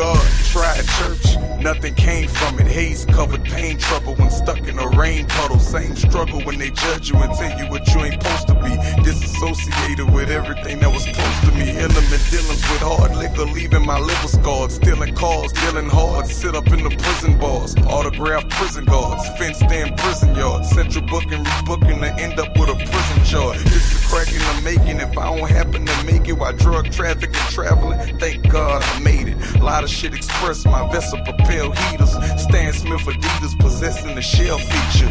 God, tried church, nothing came from it. Haze covered pain, trouble when stuck in a rain puddle. Same struggle when they judge you and tell you what you ain't supposed to be Disassociated with everything that was close to me. Element dealings with hard liquor, leaving my liver scarred. Stealing cars, dealing hard. Sit up in the prison bars. Autograph prison guards. Fenced in prison yards. Central booking, rebooking to end up with a prison charge. This is cracking the making. If I don't happen to make it while drug trafficking, traveling, thank God I made it. A lot of shit expressed, my vessel propel heaters. Stan Smith Adidas possessing the shell feature.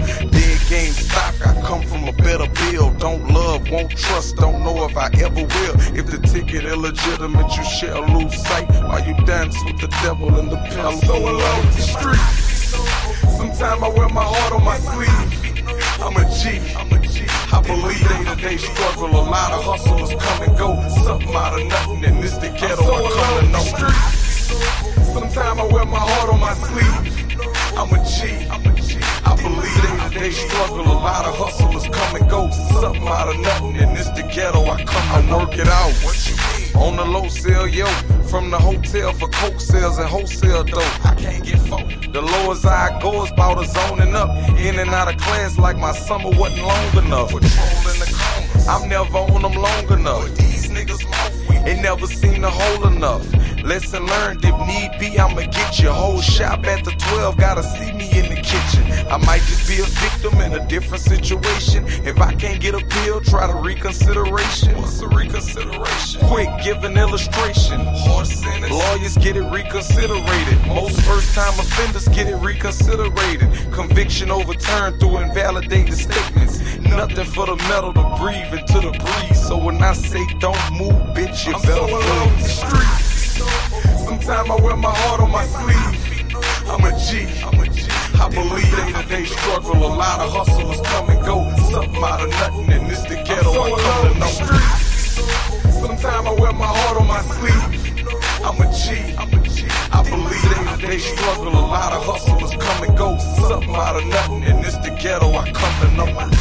Game stock, I come from a better bill. Don't love, won't trust, don't know if I ever will. If the ticket illegitimate, you shall lose sight while you dance with the devil in the pen. I'm so alone the streets. Sometimes I wear my heart on my sleeve. I'm a G. I'm a G. I believe day to day struggle. A lot of hustlers come and go. Something out of nothing, and this the ghetto. I come to know. Sometimes I wear my heart on my sleeve. I'm a G. I'm a day struggle. A lot of hustlers come and go. Something out of nothing, and this the ghetto. I come to work it out. What you mean? On the low sale, yo. From the hotel for coke sales and wholesale dope. I can't get folk. The lowest I go is about a zoning up. In and out of class like my summer wasn't long enough. Patrolling the corners. I'm never on them long enough. But these niggas mouth It never seen a hole enough. Lesson learned, if need be, I'ma get your Whole shop at the 12, gotta see me in the kitchen. I might just be a victim in a different situation. If I can't get a pill, try to reconsideration. What's a reconsideration? Quick, give an illustration. Lawyers get it reconsiderated. Most first time offenders get it reconsiderated. Conviction overturned through invalidated statements. Nothing for the metal to breathe into the breeze. So when I say don't move, bitch, you time I wear my heart on my sleeve. I'm a G. I'm a G. I believe day to day struggle. A lot of hustlers come and go. Something out of nothing, and it's the ghetto I'm, so I'm I wear my heart on my sleeve. I'm a G. I'm a G. I believe day to day struggle. A lot of hustlers come and go. Something out of nothing, and it's the ghetto I come coming on.